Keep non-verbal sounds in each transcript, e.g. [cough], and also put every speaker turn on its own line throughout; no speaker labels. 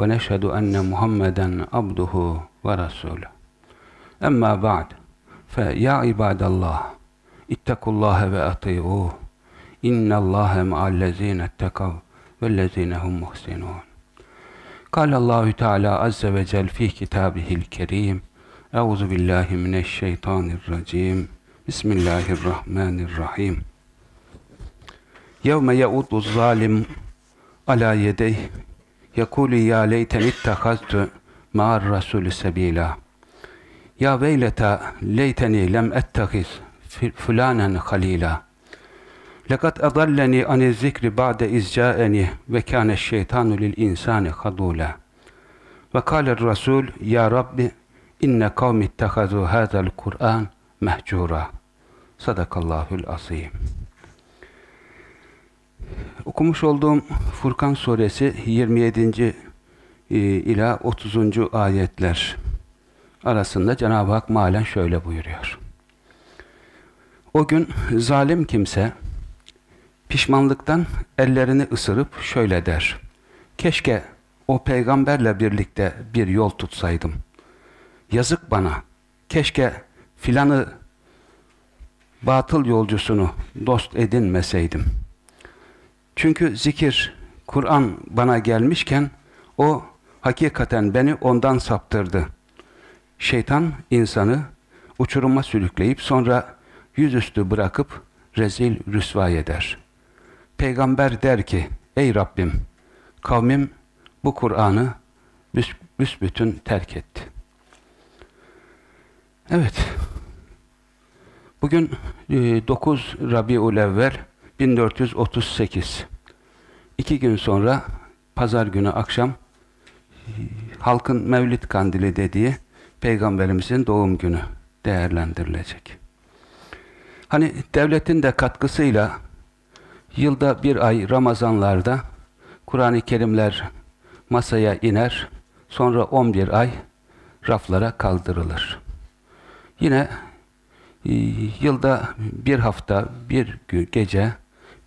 leh ve neşhedü enne Muhammeden abduhu ve rasuluh. Emma ba'd. Fe ya ibadallah ittakullaha ve ati'uh. İnnallâhe ma'allezîne ettekav vellezîne hum muhsinûn. قال الله تعالى عز وجل في كتابه الكريم أعوذ بالله من الشيطان الرجيم بسم الله الرحمن الرحيم يوم يعود الظالم على يديه يقول يا ليتني اتخذت مع الرسول سبيلا يا ويلتى ليتني لم أتخذ فلانا خليلا لقد أضلني عن الذكر بعد إذ جاءني وكان الشيطان للإنسان خذولا وقال الرسول يا رب إن قوم اتخذوا هذا القرآن مهجورا صدق الله العظيم Okumuş olduğum Furkan suresi 27. ila 30. ayetler arasında Cenab-ı Hak malen şöyle buyuruyor. O gün zalim kimse pişmanlıktan ellerini ısırıp şöyle der. Keşke o peygamberle birlikte bir yol tutsaydım. Yazık bana. Keşke filanı batıl yolcusunu dost edinmeseydim. Çünkü zikir, Kur'an bana gelmişken o hakikaten beni ondan saptırdı. Şeytan insanı uçuruma sürükleyip sonra yüzüstü bırakıp rezil rüsvay eder. Peygamber der ki, ey Rabbim, kavmim bu Kur'an'ı büs büsbütün terk etti. Evet, bugün 9 Rabi'ül Evvel 1438. İki gün sonra, pazar günü akşam, halkın Mevlid Kandili dediği Peygamberimizin doğum günü değerlendirilecek. Hani devletin de katkısıyla yılda bir ay Ramazanlarda Kur'an-ı Kerimler masaya iner, sonra 11 ay raflara kaldırılır. Yine e, yılda bir hafta, bir gece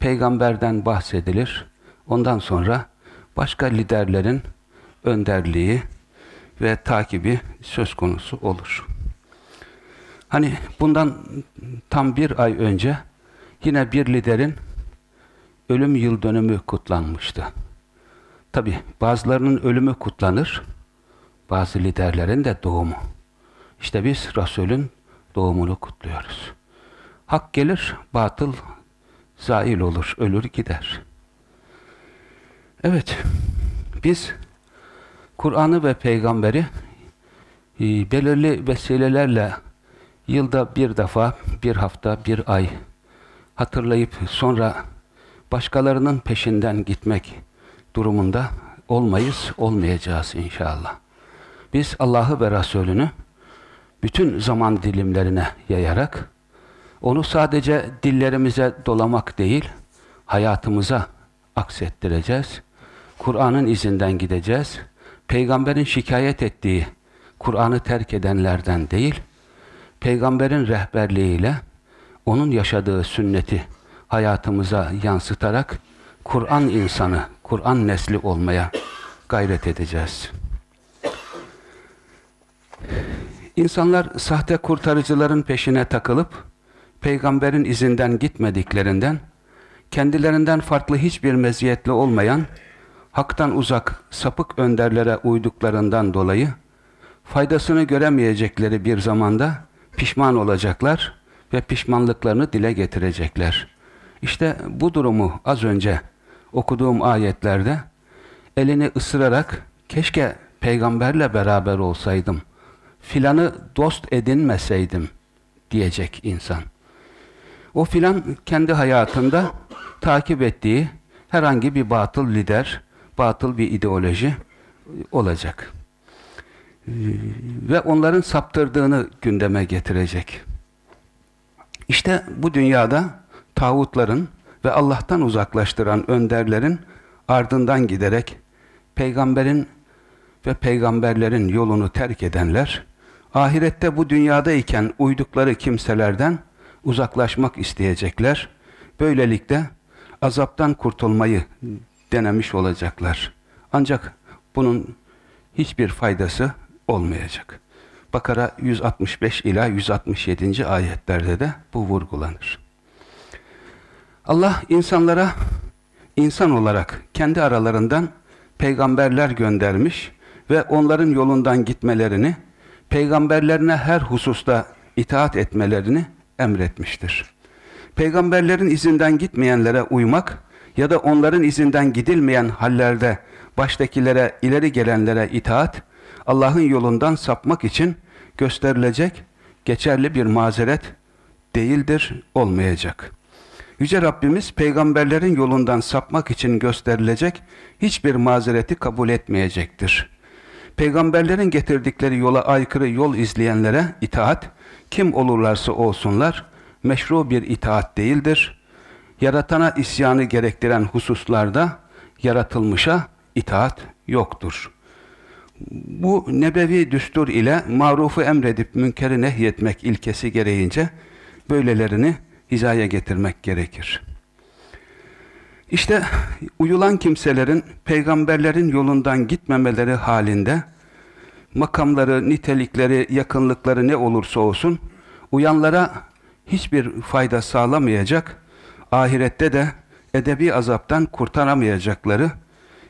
peygamberden bahsedilir. Ondan sonra başka liderlerin önderliği ve takibi söz konusu olur. Hani bundan tam bir ay önce yine bir liderin ölüm yıl dönümü kutlanmıştı. Tabi bazılarının ölümü kutlanır, bazı liderlerin de doğumu. İşte biz Resul'ün doğumunu kutluyoruz. Hak gelir, batıl zail olur, ölür gider. Evet, biz Kur'an'ı ve peygamberi e, belirli vesilelerle yılda bir defa, bir hafta, bir ay hatırlayıp sonra başkalarının peşinden gitmek durumunda olmayız, olmayacağız inşallah. Biz Allah'ı ve Resulünü bütün zaman dilimlerine yayarak onu sadece dillerimize dolamak değil, hayatımıza aksettireceğiz. Kur'an'ın izinden gideceğiz. Peygamberin şikayet ettiği Kur'an'ı terk edenlerden değil, Peygamberin rehberliğiyle onun yaşadığı sünneti hayatımıza yansıtarak Kur'an insanı, Kur'an nesli olmaya gayret edeceğiz. İnsanlar sahte kurtarıcıların peşine takılıp peygamberin izinden gitmediklerinden kendilerinden farklı hiçbir meziyetli olmayan haktan uzak sapık önderlere uyduklarından dolayı faydasını göremeyecekleri bir zamanda pişman olacaklar ve pişmanlıklarını dile getirecekler. İşte bu durumu az önce okuduğum ayetlerde elini ısırarak keşke peygamberle beraber olsaydım, filanı dost edinmeseydim diyecek insan. O filan kendi hayatında takip ettiği herhangi bir batıl lider, batıl bir ideoloji olacak. ve onların saptırdığını gündeme getirecek. İşte bu dünyada tağutların ve Allah'tan uzaklaştıran önderlerin ardından giderek peygamberin ve peygamberlerin yolunu terk edenler ahirette bu dünyadayken uydukları kimselerden uzaklaşmak isteyecekler. Böylelikle azaptan kurtulmayı denemiş olacaklar. Ancak bunun hiçbir faydası olmayacak. Bakara 165 ila 167. ayetlerde de bu vurgulanır. Allah insanlara insan olarak kendi aralarından peygamberler göndermiş ve onların yolundan gitmelerini, peygamberlerine her hususta itaat etmelerini emretmiştir. Peygamberlerin izinden gitmeyenlere uymak ya da onların izinden gidilmeyen hallerde baştakilere, ileri gelenlere itaat, Allah'ın yolundan sapmak için gösterilecek geçerli bir mazeret değildir, olmayacak. Yüce Rabbimiz peygamberlerin yolundan sapmak için gösterilecek hiçbir mazereti kabul etmeyecektir. Peygamberlerin getirdikleri yola aykırı yol izleyenlere itaat, kim olurlarsa olsunlar, meşru bir itaat değildir. Yaratana isyanı gerektiren hususlarda yaratılmışa itaat yoktur. Bu nebevi düstur ile marufu emredip münkeri nehyetmek ilkesi gereğince böylelerini hizaya getirmek gerekir. İşte uyulan kimselerin peygamberlerin yolundan gitmemeleri halinde makamları, nitelikleri, yakınlıkları ne olursa olsun uyanlara hiçbir fayda sağlamayacak, ahirette de edebi azaptan kurtaramayacakları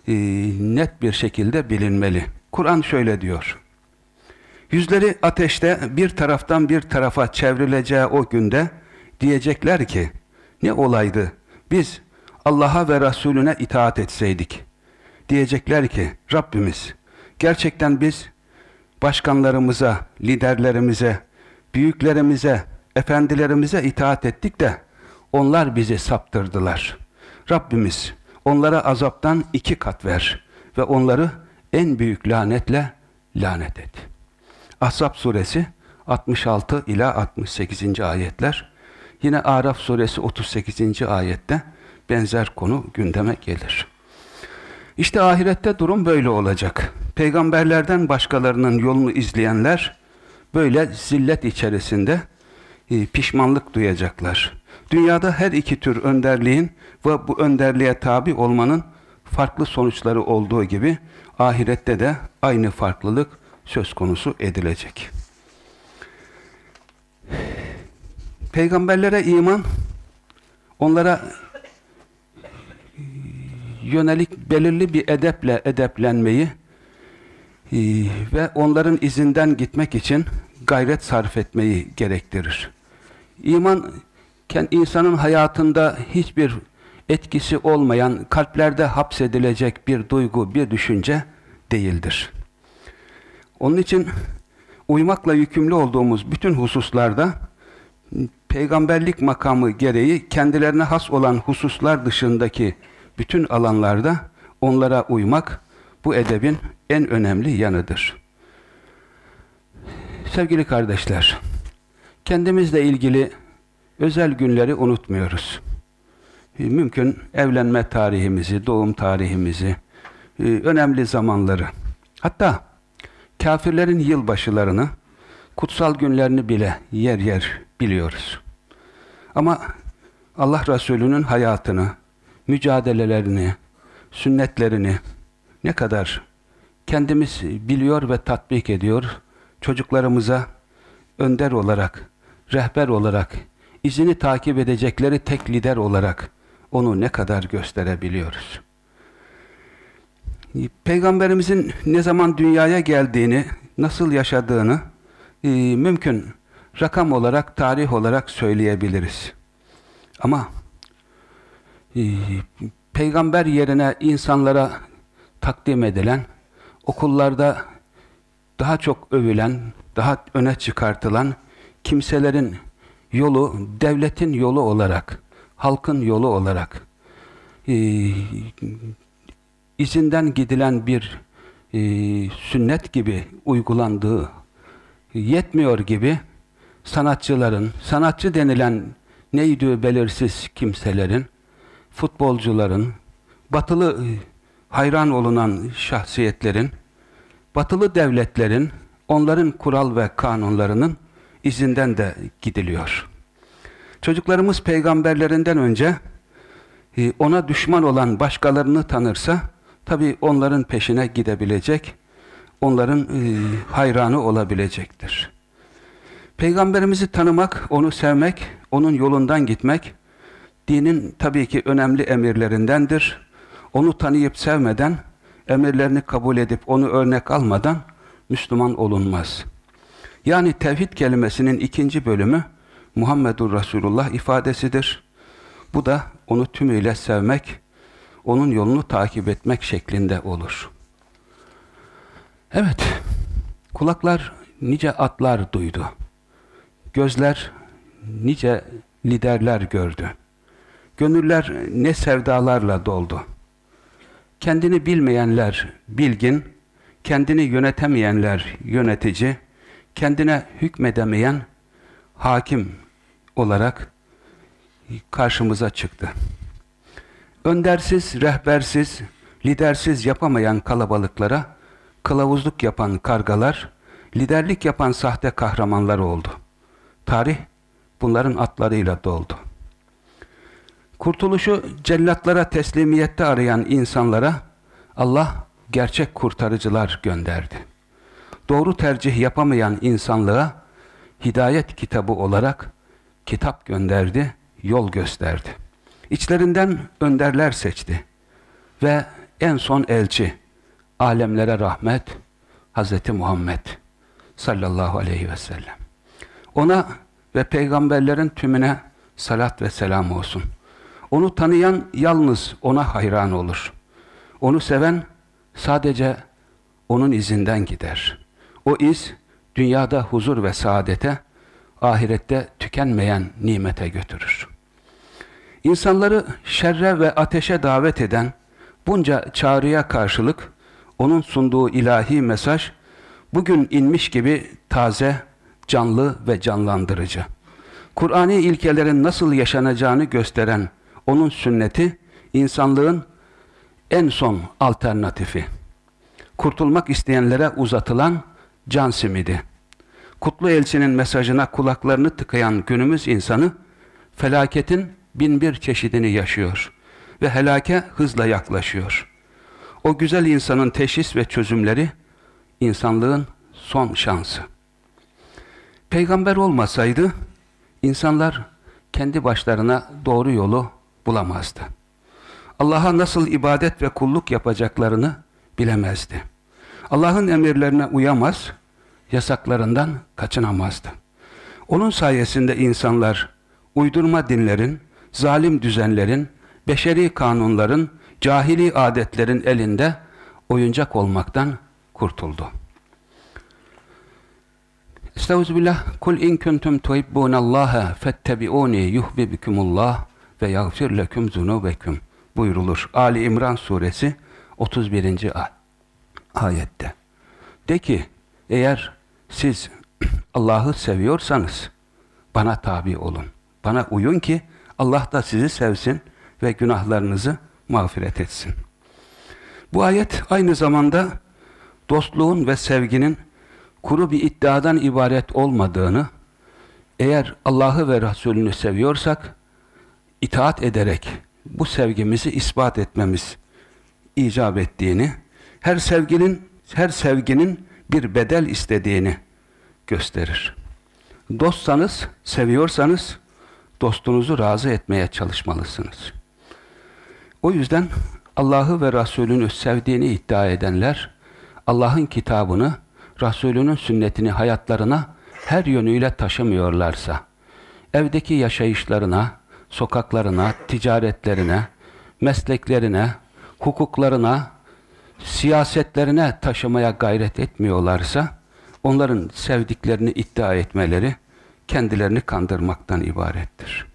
e, net bir şekilde bilinmeli. Kur'an şöyle diyor. Yüzleri ateşte bir taraftan bir tarafa çevrileceği o günde diyecekler ki ne olaydı biz Allah'a ve Resulüne itaat etseydik. Diyecekler ki Rabbimiz gerçekten biz başkanlarımıza, liderlerimize, büyüklerimize, efendilerimize itaat ettik de onlar bizi saptırdılar. Rabbimiz onlara azaptan iki kat ver ve onları en büyük lanetle lanet et. Ahzab suresi 66 ila 68. ayetler. Yine Araf suresi 38. ayette benzer konu gündeme gelir. İşte ahirette durum böyle olacak. Peygamberlerden başkalarının yolunu izleyenler böyle zillet içerisinde e, pişmanlık duyacaklar. Dünyada her iki tür önderliğin ve bu önderliğe tabi olmanın farklı sonuçları olduğu gibi ahirette de aynı farklılık söz konusu edilecek. Peygamberlere iman, onlara yönelik belirli bir edeple edeplenmeyi e, ve onların izinden gitmek için gayret sarf etmeyi gerektirir. İman, insanın hayatında hiçbir etkisi olmayan, kalplerde hapsedilecek bir duygu, bir düşünce değildir. Onun için uymakla yükümlü olduğumuz bütün hususlarda peygamberlik makamı gereği kendilerine has olan hususlar dışındaki bütün alanlarda onlara uymak bu edebin en önemli yanıdır. Sevgili kardeşler, kendimizle ilgili özel günleri unutmuyoruz. Mümkün evlenme tarihimizi, doğum tarihimizi, önemli zamanları, hatta kafirlerin yılbaşılarını, kutsal günlerini bile yer yer biliyoruz. Ama Allah Resulü'nün hayatını, mücadelelerini, sünnetlerini ne kadar kendimiz biliyor ve tatbik ediyor, çocuklarımıza önder olarak, rehber olarak, izini takip edecekleri tek lider olarak onu ne kadar gösterebiliyoruz. Peygamberimizin ne zaman dünyaya geldiğini, nasıl yaşadığını e, mümkün rakam olarak, tarih olarak söyleyebiliriz. Ama peygamber yerine insanlara takdim edilen, okullarda daha çok övülen, daha öne çıkartılan kimselerin yolu, devletin yolu olarak, halkın yolu olarak e, izinden gidilen bir e, sünnet gibi uygulandığı yetmiyor gibi sanatçıların, sanatçı denilen neydi belirsiz kimselerin, futbolcuların, batılı e, hayran olunan şahsiyetlerin, batılı devletlerin, onların kural ve kanunlarının izinden de gidiliyor. Çocuklarımız peygamberlerinden önce e, ona düşman olan başkalarını tanırsa, tabi onların peşine gidebilecek, onların e, hayranı olabilecektir. Peygamberimizi tanımak, onu sevmek, onun yolundan gitmek, dinin tabii ki önemli emirlerindendir. Onu tanıyıp sevmeden, emirlerini kabul edip onu örnek almadan Müslüman olunmaz. Yani tevhid kelimesinin ikinci bölümü Muhammedur Resulullah ifadesidir. Bu da onu tümüyle sevmek, onun yolunu takip etmek şeklinde olur. Evet, kulaklar nice atlar duydu. Gözler nice liderler gördü. Gönüller ne sevdalarla doldu. Kendini bilmeyenler bilgin, kendini yönetemeyenler yönetici, kendine hükmedemeyen hakim olarak karşımıza çıktı. Öndersiz, rehbersiz, lidersiz yapamayan kalabalıklara kılavuzluk yapan kargalar, liderlik yapan sahte kahramanlar oldu. Tarih bunların atlarıyla doldu. Kurtuluşu cellatlara teslimiyette arayan insanlara Allah gerçek kurtarıcılar gönderdi. Doğru tercih yapamayan insanlığa hidayet kitabı olarak kitap gönderdi, yol gösterdi. İçlerinden önderler seçti ve en son elçi, alemlere rahmet, Hz. Muhammed sallallahu aleyhi ve sellem. Ona ve peygamberlerin tümüne salat ve selam olsun. Onu tanıyan yalnız ona hayran olur. Onu seven sadece onun izinden gider. O iz dünyada huzur ve saadete, ahirette tükenmeyen nimete götürür. İnsanları şerre ve ateşe davet eden bunca çağrıya karşılık onun sunduğu ilahi mesaj bugün inmiş gibi taze, canlı ve canlandırıcı. Kur'ani ilkelerin nasıl yaşanacağını gösteren onun sünneti insanlığın en son alternatifi. Kurtulmak isteyenlere uzatılan can simidi. Kutlu elçinin mesajına kulaklarını tıkayan günümüz insanı felaketin bin bir çeşidini yaşıyor ve helake hızla yaklaşıyor. O güzel insanın teşhis ve çözümleri insanlığın son şansı. Peygamber olmasaydı insanlar kendi başlarına doğru yolu bulamazdı. Allah'a nasıl ibadet ve kulluk yapacaklarını bilemezdi. Allah'ın emirlerine uyamaz, yasaklarından kaçınamazdı. Onun sayesinde insanlar uydurma dinlerin, zalim düzenlerin, beşeri kanunların, cahili adetlerin elinde oyuncak olmaktan kurtuldu. Estağfirullah. Kul in kuntum tuhibbunallaha fettebi'uni yuhibbukumullah ve yagfir lekum zunubekum buyurulur. Ali İmran suresi 31. ayette. De ki eğer siz [clears throat] Allah'ı seviyorsanız bana tabi olun. Bana uyun ki Allah da sizi sevsin ve günahlarınızı mağfiret etsin. Bu ayet aynı zamanda dostluğun ve sevginin kuru bir iddiadan ibaret olmadığını, eğer Allah'ı ve Resulünü seviyorsak, itaat ederek bu sevgimizi ispat etmemiz icap ettiğini, her sevginin her sevginin bir bedel istediğini gösterir. Dostsanız, seviyorsanız dostunuzu razı etmeye çalışmalısınız. O yüzden Allah'ı ve Resulünü sevdiğini iddia edenler Allah'ın kitabını, Resulünün sünnetini hayatlarına her yönüyle taşımıyorlarsa, evdeki yaşayışlarına, sokaklarına, ticaretlerine, mesleklerine, hukuklarına, siyasetlerine taşımaya gayret etmiyorlarsa, onların sevdiklerini iddia etmeleri kendilerini kandırmaktan ibarettir.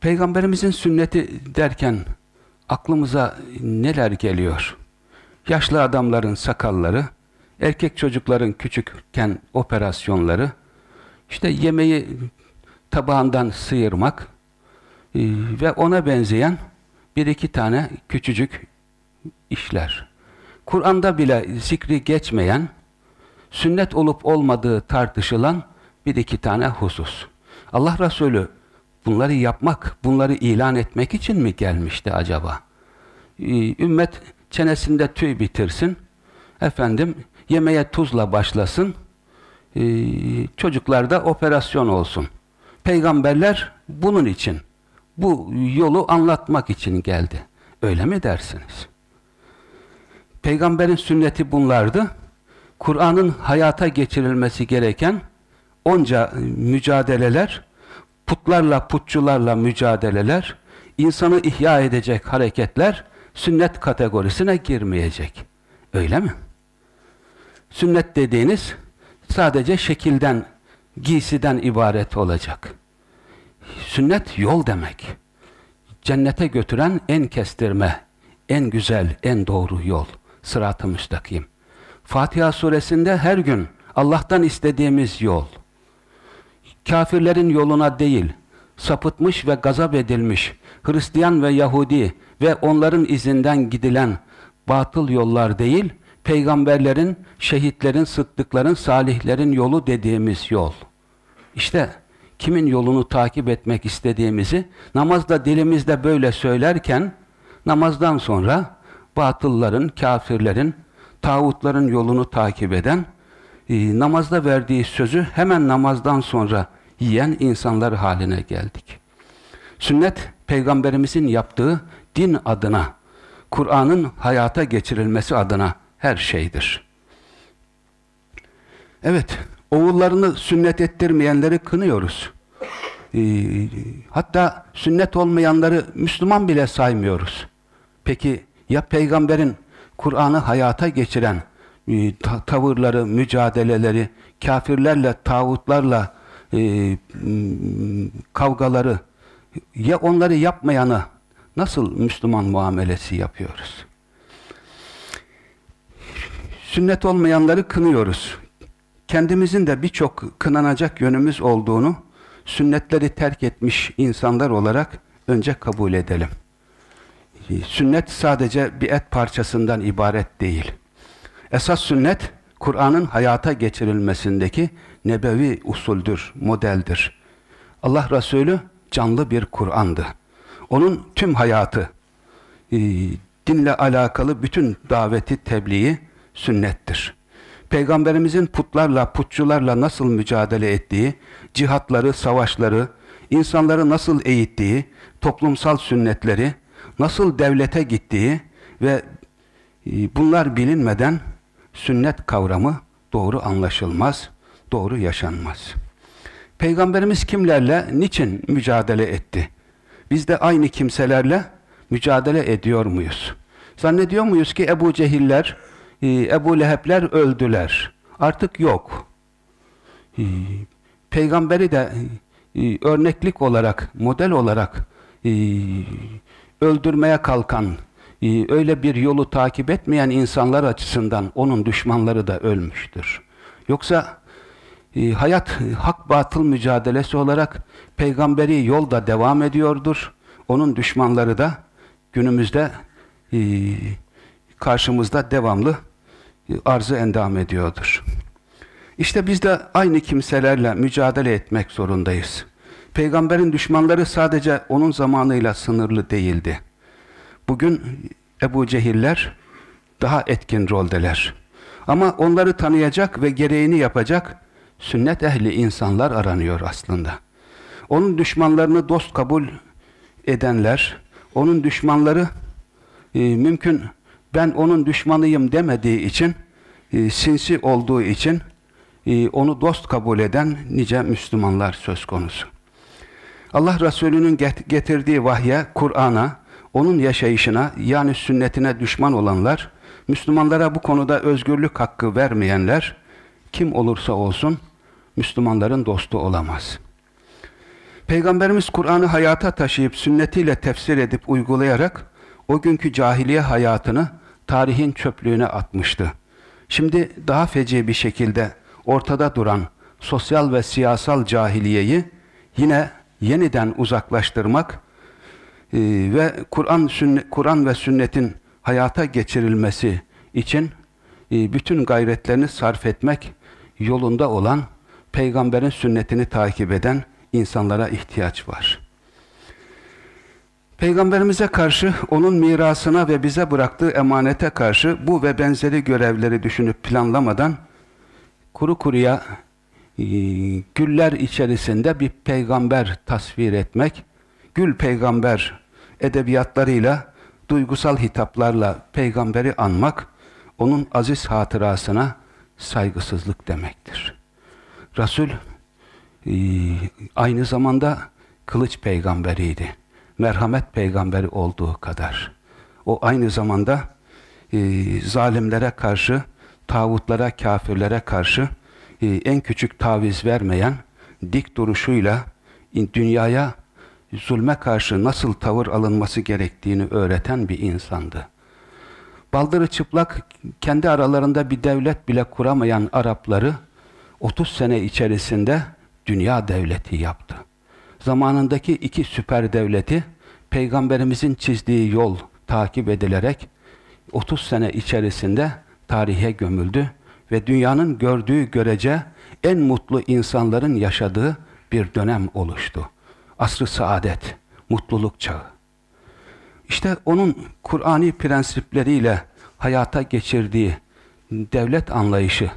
Peygamberimizin sünneti derken aklımıza neler geliyor? Yaşlı adamların sakalları, erkek çocukların küçükken operasyonları, işte yemeği tabağından sıyırmak e, ve ona benzeyen bir iki tane küçücük işler. Kur'an'da bile zikri geçmeyen, sünnet olup olmadığı tartışılan bir iki tane husus. Allah Resulü bunları yapmak, bunları ilan etmek için mi gelmişti acaba? Ee, ümmet çenesinde tüy bitirsin, efendim yemeğe tuzla başlasın, ee, çocuklarda operasyon olsun. Peygamberler bunun için, bu yolu anlatmak için geldi. Öyle mi dersiniz? Peygamberin sünneti bunlardı. Kur'an'ın hayata geçirilmesi gereken onca mücadeleler, putlarla, putçularla mücadeleler, insanı ihya edecek hareketler sünnet kategorisine girmeyecek. Öyle mi? Sünnet dediğiniz sadece şekilden, giysiden ibaret olacak. Sünnet yol demek. Cennete götüren en kestirme, en güzel, en doğru yol. Sırat-ı müstakim. Fatiha suresinde her gün Allah'tan istediğimiz yol. Kafirlerin yoluna değil, sapıtmış ve gazap edilmiş Hristiyan ve Yahudi ve onların izinden gidilen batıl yollar değil, peygamberlerin, şehitlerin, sıddıkların, salihlerin yolu dediğimiz yol. İşte kimin yolunu takip etmek istediğimizi namazda dilimizde böyle söylerken namazdan sonra batılların, kafirlerin, tağutların yolunu takip eden e, namazda verdiği sözü hemen namazdan sonra yiyen insanlar haline geldik. Sünnet, peygamberimizin yaptığı din adına, Kur'an'ın hayata geçirilmesi adına her şeydir. Evet, oğullarını sünnet ettirmeyenleri kınıyoruz. E, hatta sünnet olmayanları Müslüman bile saymıyoruz. Peki ya peygamberin Kur'an'ı hayata geçiren e, tavırları, mücadeleleri, kafirlerle, tağutlarla e, kavgaları ya onları yapmayanı nasıl Müslüman muamelesi yapıyoruz? Sünnet olmayanları kınıyoruz. Kendimizin de birçok kınanacak yönümüz olduğunu sünnetleri terk etmiş insanlar olarak önce kabul edelim. Sünnet sadece bir et parçasından ibaret değil. Esas sünnet, Kur'an'ın hayata geçirilmesindeki nebevi usuldür, modeldir. Allah Resulü canlı bir Kur'an'dı. Onun tüm hayatı, e, dinle alakalı bütün daveti, tebliği sünnettir. Peygamberimizin putlarla, putçularla nasıl mücadele ettiği, cihatları, savaşları, insanları nasıl eğittiği, toplumsal sünnetleri, nasıl devlete gittiği ve e, bunlar bilinmeden sünnet kavramı doğru anlaşılmaz, doğru yaşanmaz. Peygamberimiz kimlerle, niçin mücadele etti? Biz de aynı kimselerle mücadele ediyor muyuz? Zannediyor muyuz ki Ebu Cehiller, Ebu Lehebler öldüler. Artık yok. E, peygamberi de örneklik olarak, model olarak öldürmeye kalkan, e, öyle bir yolu takip etmeyen insanlar açısından onun düşmanları da ölmüştür. Yoksa e, hayat hak batıl mücadelesi olarak peygamberi yolda devam ediyordur. Onun düşmanları da günümüzde e, karşımızda devamlı arzı endam ediyordur. İşte biz de aynı kimselerle mücadele etmek zorundayız. Peygamberin düşmanları sadece onun zamanıyla sınırlı değildi. Bugün Ebu Cehiller daha etkin roldeler. Ama onları tanıyacak ve gereğini yapacak sünnet ehli insanlar aranıyor aslında. Onun düşmanlarını dost kabul edenler, onun düşmanları e, mümkün ben onun düşmanıyım demediği için, e, sinsi olduğu için e, onu dost kabul eden nice Müslümanlar söz konusu. Allah Resulü'nün getirdiği vahye, Kur'an'a, onun yaşayışına yani sünnetine düşman olanlar, Müslümanlara bu konuda özgürlük hakkı vermeyenler, kim olursa olsun Müslümanların dostu olamaz. Peygamberimiz Kur'an'ı hayata taşıyıp sünnetiyle tefsir edip uygulayarak o günkü cahiliye hayatını tarihin çöplüğüne atmıştı. Şimdi daha feci bir şekilde ortada duran sosyal ve siyasal cahiliyeyi yine yeniden uzaklaştırmak e, ve Kur'an Kur'an ve sünnetin hayata geçirilmesi için e, bütün gayretlerini sarf etmek yolunda olan peygamberin sünnetini takip eden insanlara ihtiyaç var. Peygamberimize karşı, onun mirasına ve bize bıraktığı emanete karşı bu ve benzeri görevleri düşünüp planlamadan kuru kuruya e, güller içerisinde bir peygamber tasvir etmek, gül peygamber edebiyatlarıyla, duygusal hitaplarla peygamberi anmak, onun aziz hatırasına saygısızlık demektir. Resul e, aynı zamanda kılıç peygamberiydi. Merhamet peygamberi olduğu kadar. O aynı zamanda e, zalimlere karşı, tağutlara, kafirlere karşı e, en küçük taviz vermeyen, dik duruşuyla dünyaya zulme karşı nasıl tavır alınması gerektiğini öğreten bir insandı. Baldırı çıplak, kendi aralarında bir devlet bile kuramayan Arapları 30 sene içerisinde dünya devleti yaptı. Zamanındaki iki süper devleti Peygamberimizin çizdiği yol takip edilerek 30 sene içerisinde tarihe gömüldü ve dünyanın gördüğü görece en mutlu insanların yaşadığı bir dönem oluştu. Asr-ı saadet, mutluluk çağı. İşte onun Kur'ani prensipleriyle hayata geçirdiği devlet anlayışı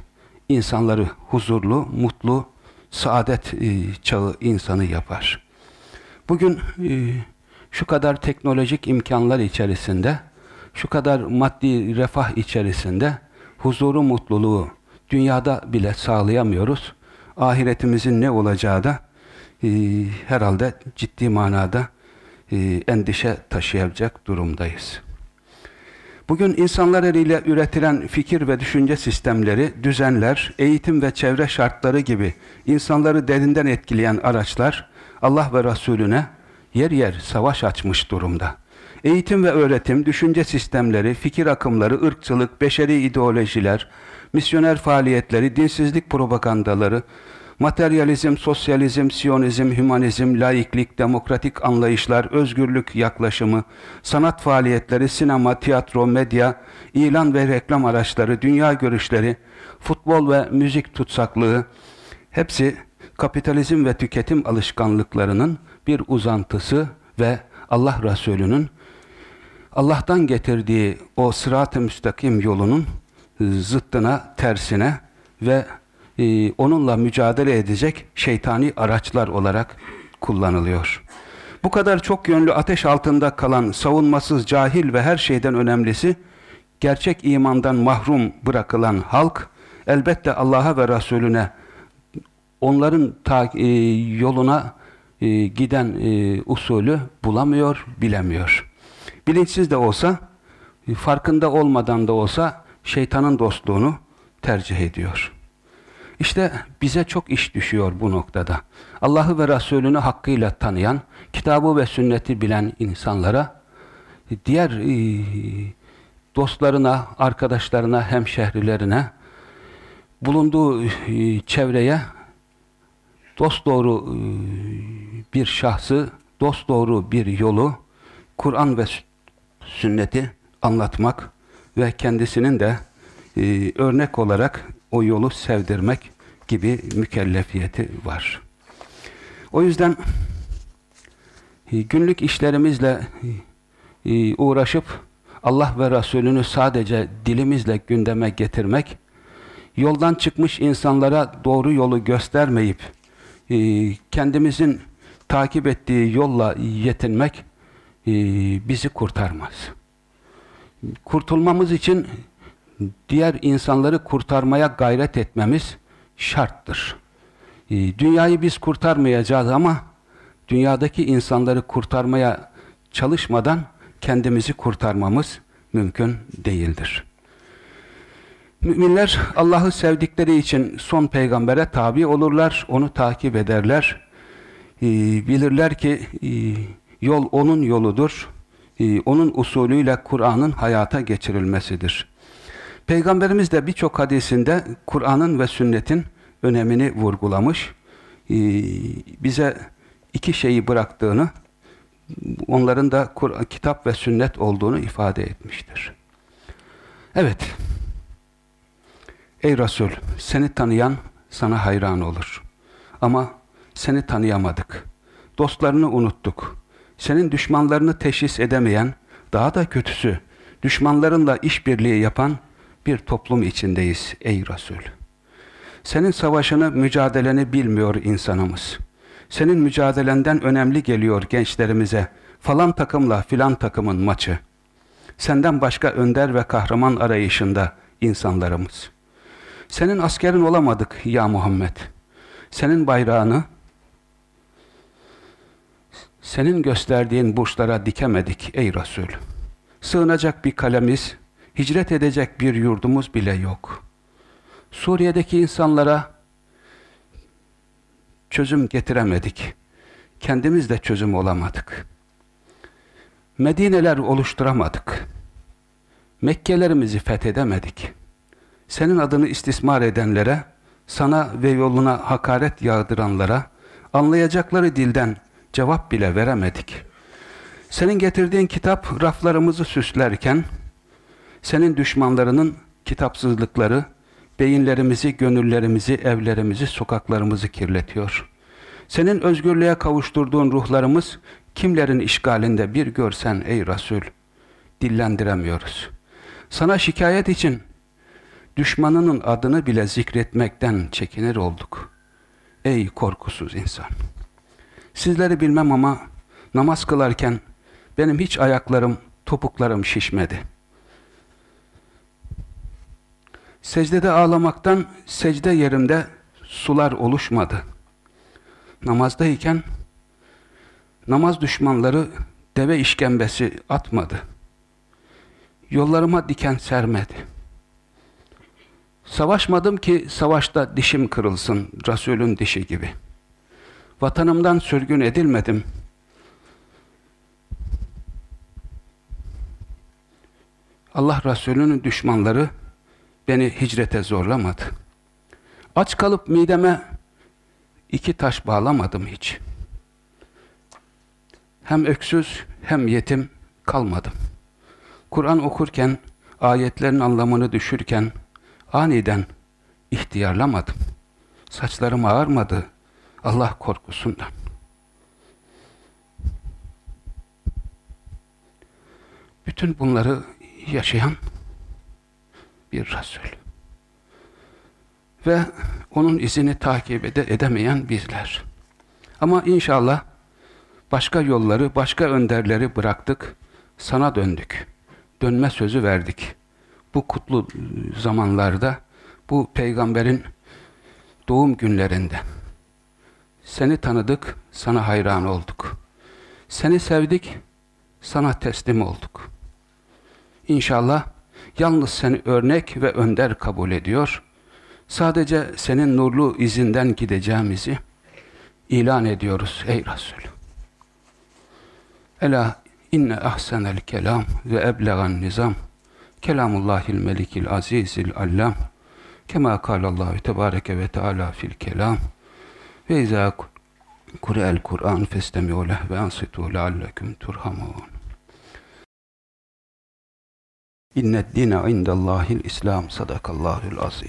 insanları huzurlu, mutlu, saadet e, çağı insanı yapar. Bugün e, şu kadar teknolojik imkanlar içerisinde, şu kadar maddi refah içerisinde huzuru, mutluluğu dünyada bile sağlayamıyoruz. Ahiretimizin ne olacağı da e, herhalde ciddi manada e, endişe taşıyacak durumdayız. Bugün insanlar eliyle üretilen fikir ve düşünce sistemleri, düzenler, eğitim ve çevre şartları gibi insanları derinden etkileyen araçlar Allah ve Resulüne yer yer savaş açmış durumda. Eğitim ve öğretim, düşünce sistemleri, fikir akımları, ırkçılık, beşeri ideolojiler, misyoner faaliyetleri, dinsizlik propagandaları, materyalizm, sosyalizm, siyonizm, hümanizm, laiklik, demokratik anlayışlar, özgürlük yaklaşımı, sanat faaliyetleri, sinema, tiyatro, medya, ilan ve reklam araçları, dünya görüşleri, futbol ve müzik tutsaklığı, hepsi kapitalizm ve tüketim alışkanlıklarının bir uzantısı ve Allah Resulü'nün Allah'tan getirdiği o sırat-ı müstakim yolunun zıttına, tersine ve e, onunla mücadele edecek şeytani araçlar olarak kullanılıyor. Bu kadar çok yönlü ateş altında kalan savunmasız, cahil ve her şeyden önemlisi gerçek imandan mahrum bırakılan halk elbette Allah'a ve Resulüne onların ta, e, yoluna e, giden e, usulü bulamıyor, bilemiyor. Bilinçsiz de olsa, e, farkında olmadan da olsa şeytanın dostluğunu tercih ediyor. İşte bize çok iş düşüyor bu noktada. Allah'ı ve Resulünü hakkıyla tanıyan, kitabı ve sünneti bilen insanlara, diğer e, dostlarına, arkadaşlarına, hemşehrilerine, bulunduğu e, çevreye dosdoğru e, bir şahsı, dosdoğru bir yolu, Kur'an ve sünneti anlatmak ve kendisinin de örnek olarak o yolu sevdirmek gibi mükellefiyeti var. O yüzden e, günlük işlerimizle e, uğraşıp Allah ve Resulünü sadece dilimizle gündeme getirmek, yoldan çıkmış insanlara doğru yolu göstermeyip e, kendimizin takip ettiği yolla yetinmek bizi kurtarmaz. Kurtulmamız için diğer insanları kurtarmaya gayret etmemiz şarttır. Ee, dünyayı biz kurtarmayacağız ama dünyadaki insanları kurtarmaya çalışmadan kendimizi kurtarmamız mümkün değildir. Müminler Allah'ı sevdikleri için son peygambere tabi olurlar, onu takip ederler. Ee, bilirler ki e, yol onun yoludur, e, onun usulüyle Kur'an'ın hayata geçirilmesidir. Peygamberimiz de birçok hadisinde Kur'an'ın ve sünnetin önemini vurgulamış. E, bize iki şeyi bıraktığını, onların da kitap ve sünnet olduğunu ifade etmiştir. Evet, ey Resul, seni tanıyan sana hayran olur. Ama seni tanıyamadık. Dostlarını unuttuk. Senin düşmanlarını teşhis edemeyen, daha da kötüsü, düşmanlarınla işbirliği yapan bir toplum içindeyiz ey Resul. Senin savaşını, mücadeleni bilmiyor insanımız. Senin mücadelenden önemli geliyor gençlerimize. Falan takımla filan takımın maçı. Senden başka önder ve kahraman arayışında insanlarımız. Senin askerin olamadık ya Muhammed. Senin bayrağını senin gösterdiğin burçlara dikemedik ey Resul. Sığınacak bir kalemiz, hicret edecek bir yurdumuz bile yok. Suriye'deki insanlara çözüm getiremedik. Kendimiz de çözüm olamadık. Medineler oluşturamadık. Mekkelerimizi fethedemedik. Senin adını istismar edenlere, sana ve yoluna hakaret yağdıranlara, anlayacakları dilden cevap bile veremedik. Senin getirdiğin kitap raflarımızı süslerken, senin düşmanlarının kitapsızlıkları, beyinlerimizi, gönüllerimizi, evlerimizi, sokaklarımızı kirletiyor. Senin özgürlüğe kavuşturduğun ruhlarımız kimlerin işgalinde bir görsen ey Resul, dillendiremiyoruz. Sana şikayet için düşmanının adını bile zikretmekten çekinir olduk. Ey korkusuz insan! Sizleri bilmem ama namaz kılarken benim hiç ayaklarım, topuklarım şişmedi. Secdede ağlamaktan secde yerimde sular oluşmadı. Namazdayken namaz düşmanları deve işkembesi atmadı. Yollarıma diken sermedi. Savaşmadım ki savaşta dişim kırılsın, Resulün dişi gibi. Vatanımdan sürgün edilmedim. Allah Resulü'nün düşmanları beni hicrete zorlamadı. Aç kalıp mideme iki taş bağlamadım hiç. Hem öksüz hem yetim kalmadım. Kur'an okurken, ayetlerin anlamını düşürken aniden ihtiyarlamadım. Saçlarım ağarmadı Allah korkusundan. Bütün bunları yaşayan bir Resul. Ve onun izini takip ede edemeyen bizler. Ama inşallah başka yolları, başka önderleri bıraktık, sana döndük. Dönme sözü verdik. Bu kutlu zamanlarda, bu peygamberin doğum günlerinde. Seni tanıdık, sana hayran olduk. Seni sevdik, sana teslim olduk. İnşallah yalnız seni örnek ve önder kabul ediyor. Sadece senin nurlu izinden gideceğimizi ilan ediyoruz ey Resul. Ela inne ahsenel kelam ve eblegan nizam kelamullahil melikil azizil allam kema kalallahu tebareke ve teala fil kelam ve izâ kure'el Kur'an festemi'u leh ve ansitu leallekum turhamun İnned dine indellahil İslam sadakallahul azim.